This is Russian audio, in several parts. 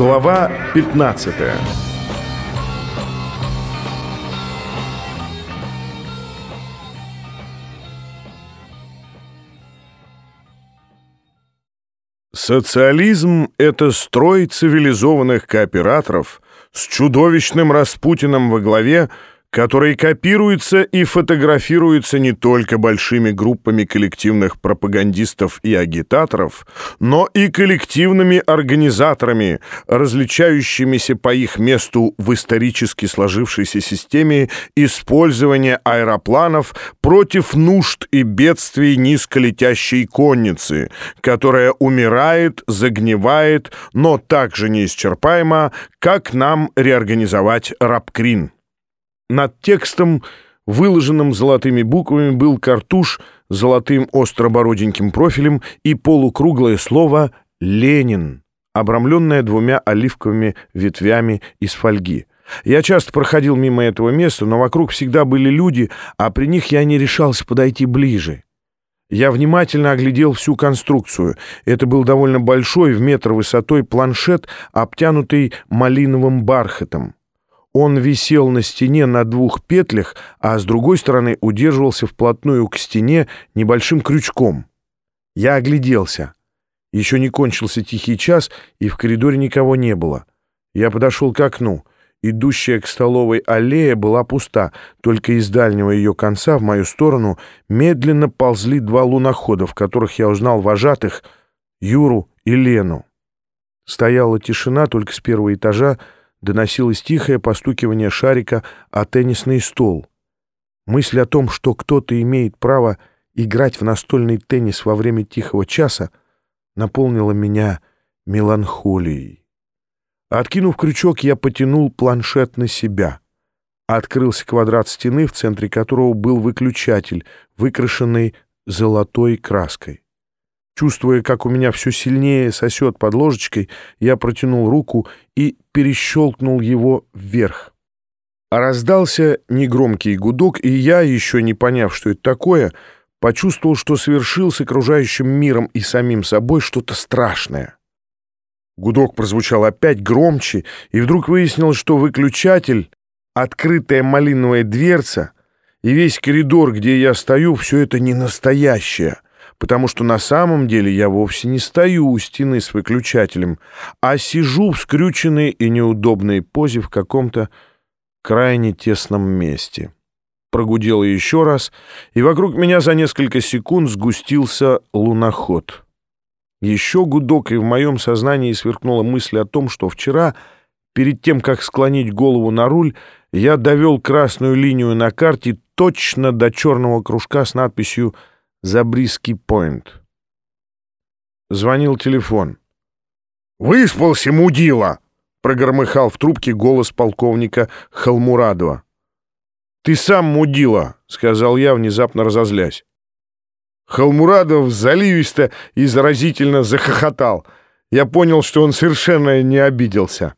Глава 15 Социализм — это строй цивилизованных кооператоров с чудовищным Распутиным во главе, который копируется и фотографируется не только большими группами коллективных пропагандистов и агитаторов, но и коллективными организаторами, различающимися по их месту в исторически сложившейся системе использования аэропланов против нужд и бедствий низколетящей конницы, которая умирает, загнивает, но также неисчерпаемо, как нам реорганизовать рабкрин. Над текстом, выложенным золотыми буквами, был картуш с золотым остробороденьким профилем и полукруглое слово «Ленин», обрамленное двумя оливковыми ветвями из фольги. Я часто проходил мимо этого места, но вокруг всегда были люди, а при них я не решался подойти ближе. Я внимательно оглядел всю конструкцию. Это был довольно большой, в метр высотой планшет, обтянутый малиновым бархатом. Он висел на стене на двух петлях, а с другой стороны удерживался вплотную к стене небольшим крючком. Я огляделся. Еще не кончился тихий час, и в коридоре никого не было. Я подошел к окну. Идущая к столовой аллея была пуста, только из дальнего ее конца в мою сторону медленно ползли два лунохода, в которых я узнал вожатых Юру и Лену. Стояла тишина только с первого этажа, доносилось тихое постукивание шарика о теннисный стол. Мысль о том, что кто-то имеет право играть в настольный теннис во время тихого часа, наполнила меня меланхолией. Откинув крючок, я потянул планшет на себя. Открылся квадрат стены, в центре которого был выключатель, выкрашенный золотой краской. Чувствуя, как у меня все сильнее сосет под ложечкой, я протянул руку и перещелкнул его вверх. А раздался негромкий гудок, и я, еще не поняв, что это такое, почувствовал, что совершил с окружающим миром и самим собой что-то страшное. Гудок прозвучал опять громче, и вдруг выяснилось, что выключатель, открытая малиновая дверца и весь коридор, где я стою, все это не настоящее — потому что на самом деле я вовсе не стою у стены с выключателем, а сижу в скрюченной и неудобной позе в каком-то крайне тесном месте. Прогудела еще раз, и вокруг меня за несколько секунд сгустился луноход. Еще гудок, и в моем сознании сверкнула мысль о том, что вчера, перед тем, как склонить голову на руль, я довел красную линию на карте точно до черного кружка с надписью «Связь» Забриский Пойнт. Звонил телефон. «Выспался, мудила!» — прогромыхал в трубке голос полковника Халмурадова. «Ты сам мудила!» — сказал я, внезапно разозлясь. Халмурадов заливисто и заразительно захохотал. Я понял, что он совершенно не обиделся.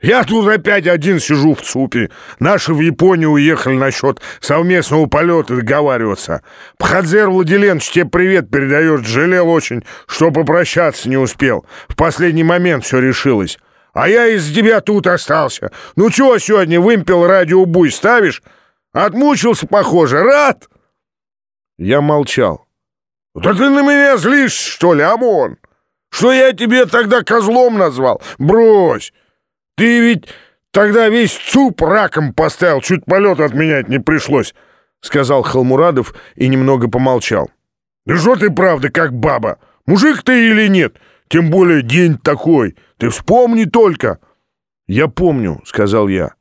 Я тут опять один сижу в ЦУПе. Наши в Японию уехали насчет совместного полета договариваться. Пхадзер Владиленович тебе привет передает. Жалел очень, что попрощаться не успел. В последний момент все решилось. А я из тебя тут остался. Ну чего сегодня вымпел радиобуй ставишь? Отмучился, похоже. Рад?» Я молчал. «Да ты на меня злишься, что ли, ОМОН? Что я тебе тогда козлом назвал? Брось!» Ты ведь тогда весь ЦУП раком поставил, чуть полет отменять не пришлось», — сказал Халмурадов и немного помолчал. «Да что ты правда, как баба? Мужик ты или нет? Тем более день такой. Ты вспомни только». «Я помню», — сказал я.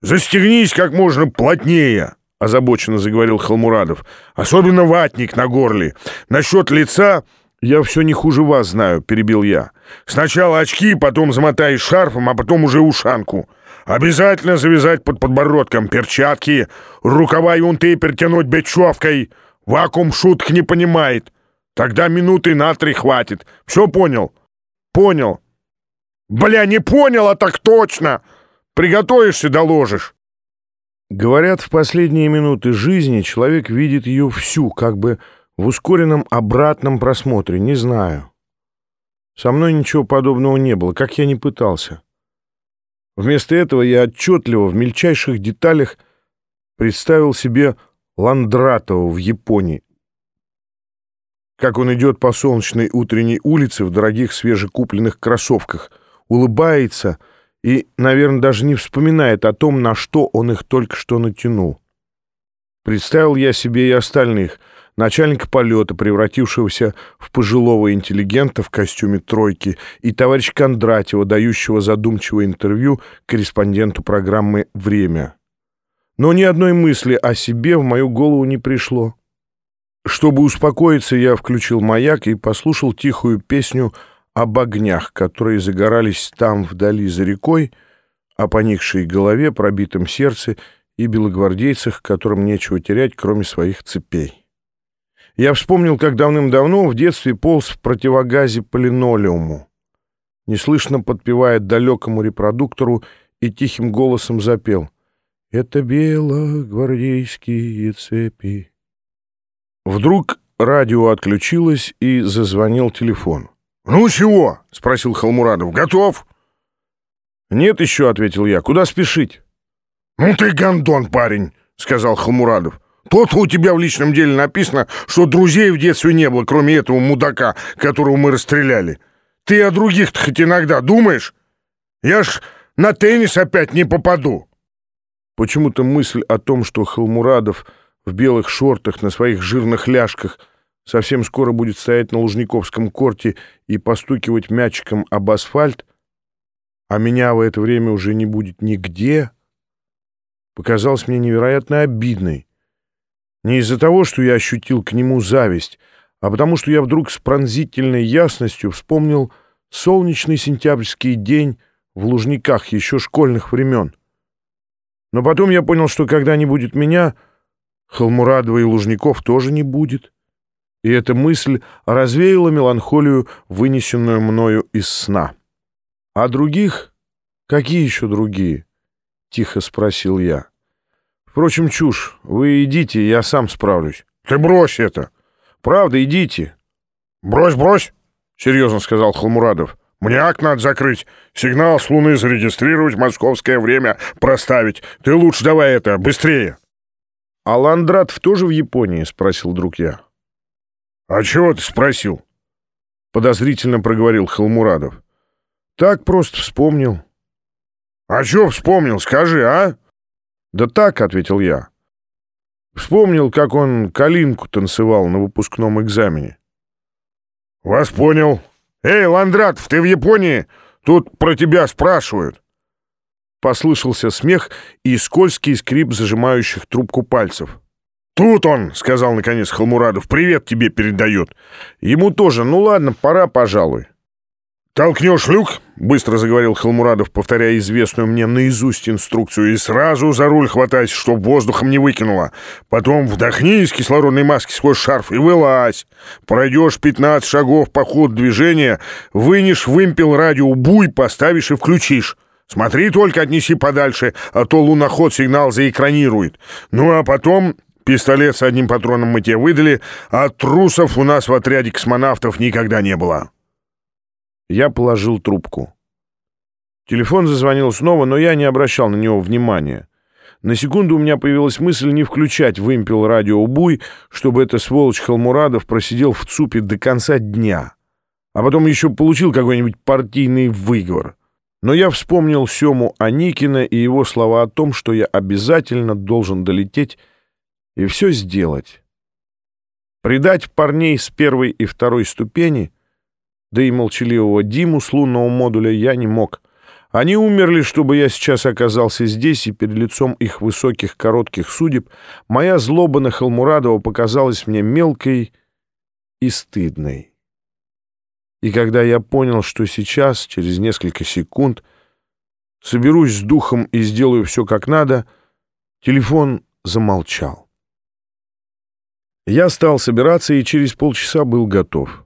«Застегнись как можно плотнее», — озабоченно заговорил Халмурадов. «Особенно ватник на горле. Насчет лица «Я все не хуже вас знаю», — перебил я. «Сначала очки, потом замотай шарфом, а потом уже ушанку. Обязательно завязать под подбородком перчатки, рукава и унты перетянуть бечевкой. Вакуум шуток не понимает. Тогда минуты на три хватит. Все понял?» «Понял». «Бля, не понял, а так точно! Приготовишься, доложишь». Говорят, в последние минуты жизни человек видит ее всю, как бы в ускоренном обратном просмотре, не знаю. Со мной ничего подобного не было, как я не пытался. Вместо этого я отчетливо, в мельчайших деталях представил себе Ландратова в Японии, как он идет по солнечной утренней улице в дорогих свежекупленных кроссовках, улыбается и, наверное, даже не вспоминает о том, на что он их только что натянул. Представил я себе и остальных, начальника полета, превратившегося в пожилого интеллигента в костюме тройки, и товарища Кондратьева, дающего задумчивое интервью корреспонденту программы «Время». Но ни одной мысли о себе в мою голову не пришло. Чтобы успокоиться, я включил маяк и послушал тихую песню об огнях, которые загорались там, вдали за рекой, о поникшей голове, пробитом сердце и белогвардейцах, которым нечего терять, кроме своих цепей. Я вспомнил, как давным-давно в детстве полз в противогазе по линолеуму, неслышно подпевая далекому репродуктору и тихим голосом запел «Это белогвардейские цепи». Вдруг радио отключилось и зазвонил телефон. «Ну чего?» — спросил Халмурадов. «Готов?» «Нет еще», — ответил я. «Куда спешить?» «Ну ты гондон, парень», — сказал Халмурадов. «То-то у тебя в личном деле написано, что друзей в детстве не было, кроме этого мудака, которого мы расстреляли. Ты о других-то хоть иногда думаешь? Я ж на теннис опять не попаду». Почему-то мысль о том, что Халмурадов в белых шортах на своих жирных ляжках совсем скоро будет стоять на Лужниковском корте и постукивать мячиком об асфальт, а меня в это время уже не будет нигде, показалась мне невероятно обидной. Не из-за того, что я ощутил к нему зависть, а потому что я вдруг с пронзительной ясностью вспомнил солнечный сентябрьский день в Лужниках еще школьных времен. Но потом я понял, что когда не будет меня — Холмурадова и Лужников тоже не будет. И эта мысль развеяла меланхолию, вынесенную мною из сна. «А других? Какие еще другие?» — тихо спросил я. «Впрочем, чушь. Вы идите, я сам справлюсь». «Ты брось это!» «Правда, идите». «Брось, брось!» — серьезно сказал Холмурадов. «Мне акт надо закрыть, сигнал с Луны зарегистрировать, московское время проставить. Ты лучше давай это, быстрее!» «А Ландратов тоже в Японии?» — спросил друг я. «А чего ты спросил?» — подозрительно проговорил Халмурадов. «Так просто вспомнил». «А чё вспомнил, скажи, а?» «Да так», — ответил я. Вспомнил, как он калинку танцевал на выпускном экзамене. «Вас понял. Эй, Ландратов, ты в Японии? Тут про тебя спрашивают». Послышался смех и скользкий скрип зажимающих трубку пальцев. «Тут он!» — сказал наконец Халмурадов. «Привет тебе передает». «Ему тоже. Ну ладно, пора, пожалуй». «Толкнешь люк?» — быстро заговорил Халмурадов, повторяя известную мне наизусть инструкцию. «И сразу за руль хватайся, чтоб воздухом не выкинуло. Потом вдохни из кислородной маски сквозь шарф и вылазь. Пройдешь 15 шагов по ходу движения, вынешь вымпел радио буй, поставишь и включишь. Смотри только, отнеси подальше, а то луноход сигнал заэкранирует. Ну а потом пистолет с одним патроном мы тебе выдали, а трусов у нас в отряде космонавтов никогда не было». Я положил трубку. Телефон зазвонил снова, но я не обращал на него внимания. На секунду у меня появилась мысль не включать вымпел радиобуй, чтобы эта сволочь Халмурадов просидел в ЦУПе до конца дня, а потом еще получил какой-нибудь партийный выговор. Но я вспомнил Сему Аникина и его слова о том, что я обязательно должен долететь и все сделать. Предать парней с первой и второй ступени, да и молчаливого Диму с лунного модуля я не мог. Они умерли, чтобы я сейчас оказался здесь, и перед лицом их высоких коротких судеб моя злоба на Халмурадова показалась мне мелкой и стыдной. И когда я понял, что сейчас, через несколько секунд, соберусь с духом и сделаю все как надо, телефон замолчал. Я стал собираться и через полчаса был готов.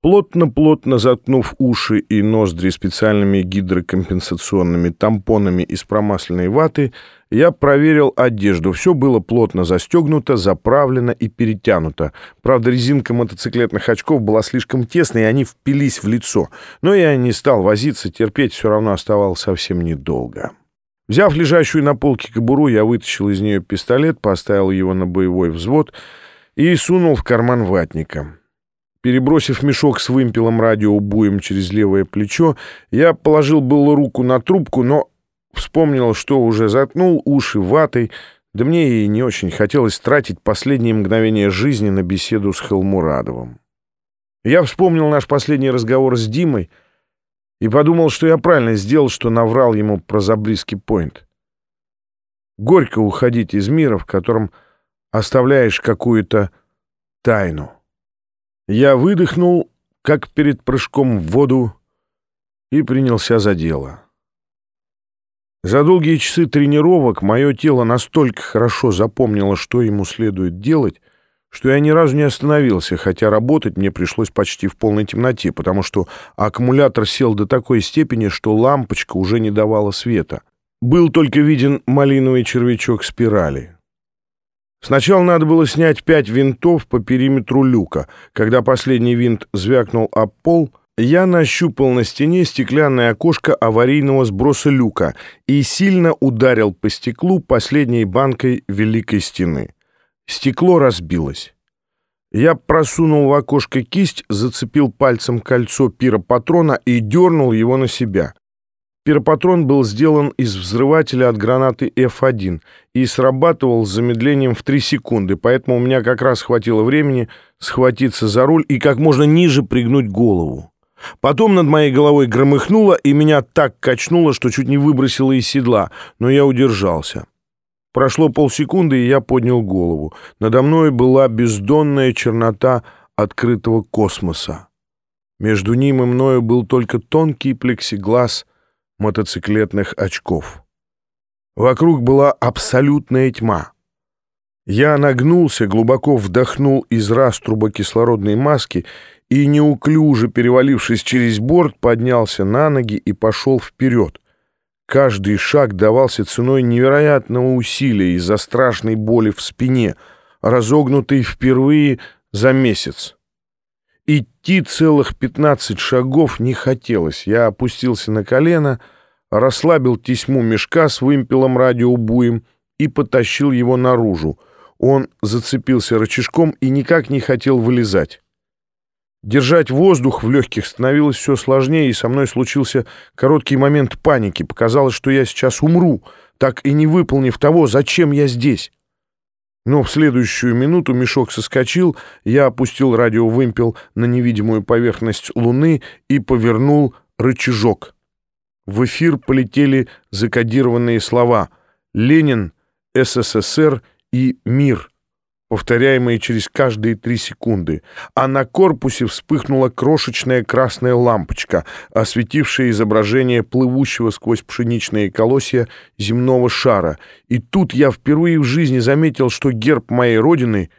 Плотно-плотно заткнув уши и ноздри специальными гидрокомпенсационными тампонами из промасленной ваты, я проверил одежду. Все было плотно застегнуто, заправлено и перетянуто. Правда, резинка мотоциклетных очков была слишком тесной, и они впились в лицо. Но я не стал возиться, терпеть все равно оставалось совсем недолго. Взяв лежащую на полке кобуру, я вытащил из нее пистолет, поставил его на боевой взвод и сунул в карман ватника. Перебросив мешок с вымпелом радиоубуем через левое плечо, я положил было руку на трубку, но вспомнил, что уже заткнул уши ватой, да мне и не очень хотелось тратить последние мгновения жизни на беседу с Хелмурадовым. Я вспомнил наш последний разговор с Димой и подумал, что я правильно сделал, что наврал ему про Забриски Пойнт. Горько уходить из мира, в котором оставляешь какую-то тайну. Я выдохнул, как перед прыжком в воду, и принялся за дело. За долгие часы тренировок мое тело настолько хорошо запомнило, что ему следует делать, что я ни разу не остановился, хотя работать мне пришлось почти в полной темноте, потому что аккумулятор сел до такой степени, что лампочка уже не давала света. Был только виден малиновый червячок спирали. Сначала надо было снять пять винтов по периметру люка. Когда последний винт звякнул об пол, я нащупал на стене стеклянное окошко аварийного сброса люка и сильно ударил по стеклу последней банкой великой стены. Стекло разбилось. Я просунул в окошко кисть, зацепил пальцем кольцо пиропатрона и дернул его на себя. Пиропатрон был сделан из взрывателя от гранаты F1 и срабатывал с замедлением в 3 секунды, поэтому у меня как раз хватило времени схватиться за руль и как можно ниже пригнуть голову. Потом над моей головой громыхнуло, и меня так качнуло, что чуть не выбросило из седла, но я удержался. Прошло полсекунды, и я поднял голову. Надо мной была бездонная чернота открытого космоса. Между ним и мною был только тонкий плексиглаз — мотоциклетных очков. Вокруг была абсолютная тьма. Я нагнулся, глубоко вдохнул из раструба кислородной маски и, неуклюже перевалившись через борт, поднялся на ноги и пошел вперед. Каждый шаг давался ценой невероятного усилия из-за страшной боли в спине, разогнутой впервые за месяц. Идти целых пятнадцать шагов не хотелось. Я опустился на колено, расслабил тесьму мешка с вымпелом радиоубуем и потащил его наружу. Он зацепился рычажком и никак не хотел вылезать. Держать воздух в легких становилось все сложнее, и со мной случился короткий момент паники. Показалось, что я сейчас умру, так и не выполнив того, зачем я здесь. Но в следующую минуту мешок соскочил, я опустил радиовымпел на невидимую поверхность Луны и повернул рычажок. В эфир полетели закодированные слова «Ленин», «СССР» и «Мир» повторяемые через каждые три секунды, а на корпусе вспыхнула крошечная красная лампочка, осветившая изображение плывущего сквозь пшеничные колосья земного шара. И тут я впервые в жизни заметил, что герб моей родины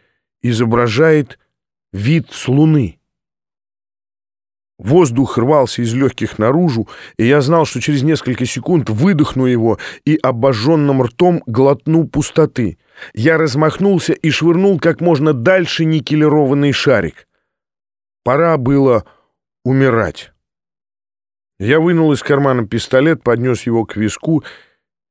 изображает вид с луны. Воздух рвался из легких наружу, и я знал, что через несколько секунд выдохну его и обожженным ртом глотну пустоты. Я размахнулся и швырнул как можно дальше никелированный шарик. Пора было умирать. Я вынул из кармана пистолет, поднес его к виску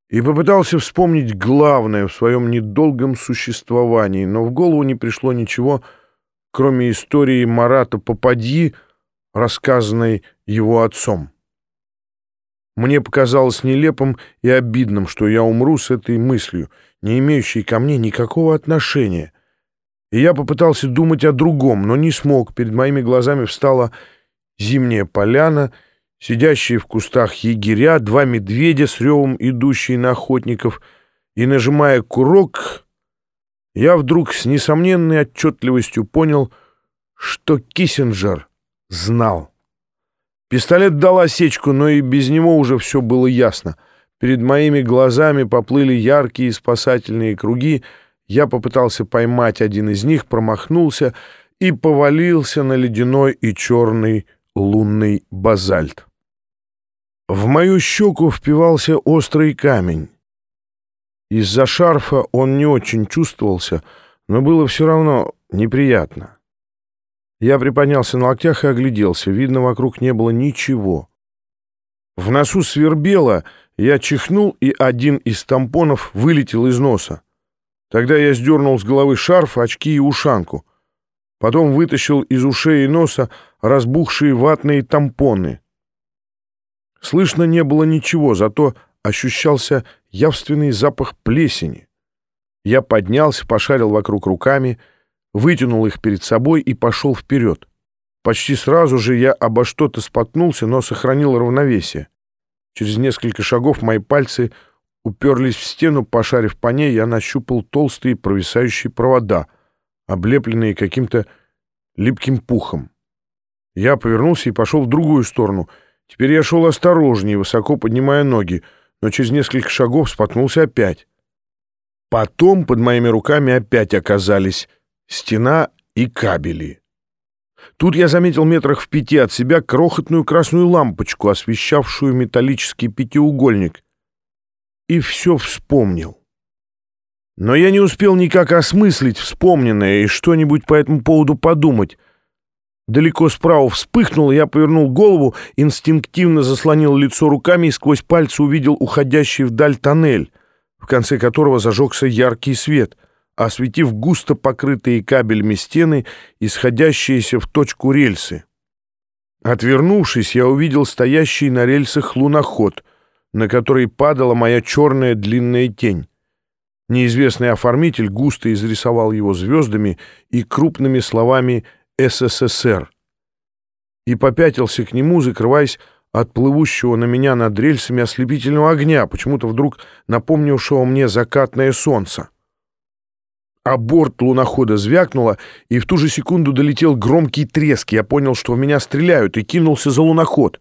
и попытался вспомнить главное в своем недолгом существовании, но в голову не пришло ничего, кроме истории Марата Попадьи, рассказанной его отцом. Мне показалось нелепым и обидным, что я умру с этой мыслью, не имеющей ко мне никакого отношения. И я попытался думать о другом, но не смог. Перед моими глазами встала зимняя поляна, сидящие в кустах егеря, два медведя с ревом, идущие на охотников, и, нажимая курок, я вдруг с несомненной отчетливостью понял, что Киссинджер знал. Пистолет дал осечку, но и без него уже все было ясно. Перед моими глазами поплыли яркие спасательные круги. Я попытался поймать один из них, промахнулся и повалился на ледяной и черный лунный базальт. В мою щеку впивался острый камень. Из-за шарфа он не очень чувствовался, но было все равно неприятно. Я приподнялся на локтях и огляделся. Видно, вокруг не было ничего. В носу свербело, я чихнул, и один из тампонов вылетел из носа. Тогда я сдернул с головы шарф, очки и ушанку. Потом вытащил из ушей и носа разбухшие ватные тампоны. Слышно не было ничего, зато ощущался явственный запах плесени. Я поднялся, пошарил вокруг руками, вытянул их перед собой и пошел вперед. Почти сразу же я обо что-то споткнулся, но сохранил равновесие. Через несколько шагов мои пальцы уперлись в стену, пошарив по ней, я нащупал толстые провисающие провода, облепленные каким-то липким пухом. Я повернулся и пошел в другую сторону. Теперь я шел осторожнее, высоко поднимая ноги, но через несколько шагов споткнулся опять. Потом под моими руками опять оказались стена и кабели. Тут я заметил метрах в пяти от себя крохотную красную лампочку, освещавшую металлический пятиугольник. И все вспомнил. Но я не успел никак осмыслить вспомненное и что-нибудь по этому поводу подумать. Далеко справа вспыхнул, я повернул голову, инстинктивно заслонил лицо руками и сквозь пальцы увидел уходящий вдаль тоннель, в конце которого зажегся яркий свет, осветив густо покрытые кабелями стены, исходящиеся в точку рельсы. Отвернувшись, я увидел стоящий на рельсах луноход, на который падала моя черная длинная тень. Неизвестный оформитель густо изрисовал его звездами и крупными словами. СССР и попятился к нему, закрываясь от плывущего на меня над рельсами ослепительного огня, почему-то вдруг напомнившего мне закатное солнце. А борт лунохода звякнуло, и в ту же секунду долетел громкий треск. Я понял, что в меня стреляют, и кинулся за луноход.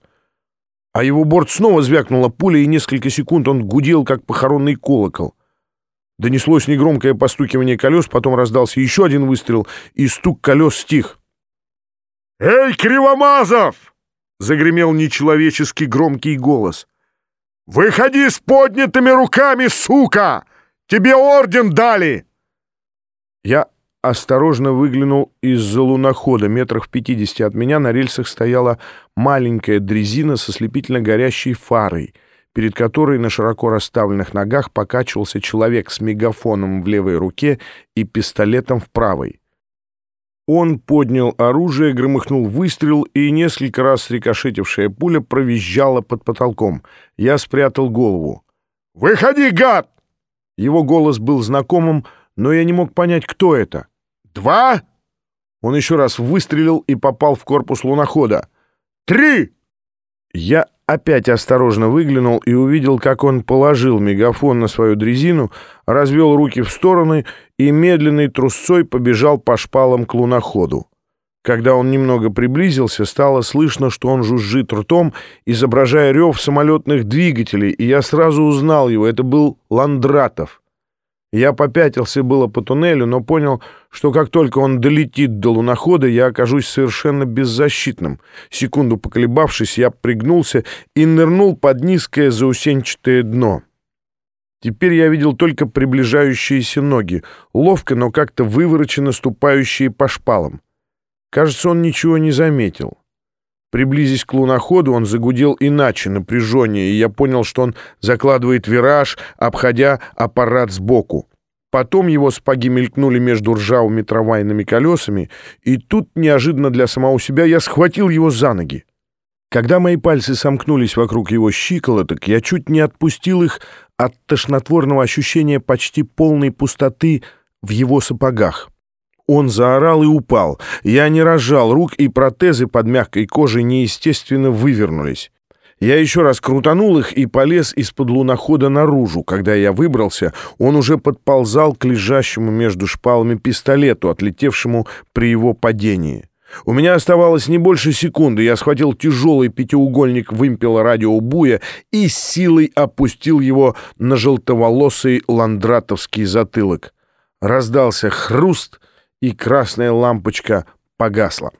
А его борт снова звякнула пуля, и несколько секунд он гудел, как похоронный колокол. Донеслось негромкое постукивание колес, потом раздался еще один выстрел, и стук колес стих. «Эй, Кривомазов!» — загремел нечеловечески громкий голос. «Выходи с поднятыми руками, сука! Тебе орден дали!» Я осторожно выглянул из-за лунохода. Метрах в пятидесяти от меня на рельсах стояла маленькая дрезина со слепительно горящей фарой, перед которой на широко расставленных ногах покачивался человек с мегафоном в левой руке и пистолетом в правой. Он поднял оружие, громыхнул выстрел, и несколько раз рикошетившая пуля провизжала под потолком. Я спрятал голову. «Выходи, гад!» Его голос был знакомым, но я не мог понять, кто это. «Два?» Он еще раз выстрелил и попал в корпус лунохода. «Три!» Я опять осторожно выглянул и увидел, как он положил мегафон на свою дрезину, развел руки в стороны и медленной трусцой побежал по шпалам к луноходу. Когда он немного приблизился, стало слышно, что он жужжит ртом, изображая рев самолетных двигателей, и я сразу узнал его. Это был Ландратов. Я попятился было по туннелю, но понял, что как только он долетит до лунохода, я окажусь совершенно беззащитным. Секунду поколебавшись, я пригнулся и нырнул под низкое заусенчатое дно. Теперь я видел только приближающиеся ноги, ловко, но как-то вывороченно ступающие по шпалам. Кажется, он ничего не заметил. Приблизясь к луноходу, он загудел иначе, напряженнее, и я понял, что он закладывает вираж, обходя аппарат сбоку. Потом его спаги мелькнули между ржавыми трамвайными колесами, и тут, неожиданно для самого себя, я схватил его за ноги. Когда мои пальцы сомкнулись вокруг его щиколоток, я чуть не отпустил их от тошнотворного ощущения почти полной пустоты в его сапогах. Он заорал и упал. Я не разжал рук, и протезы под мягкой кожей неестественно вывернулись. Я еще раз крутанул их и полез из-под лунохода наружу. Когда я выбрался, он уже подползал к лежащему между шпалами пистолету, отлетевшему при его падении. У меня оставалось не больше секунды. Я схватил тяжелый пятиугольник вымпела радиобуя и силой опустил его на желтоволосый ландратовский затылок. Раздался хруст — и красная лампочка погасла.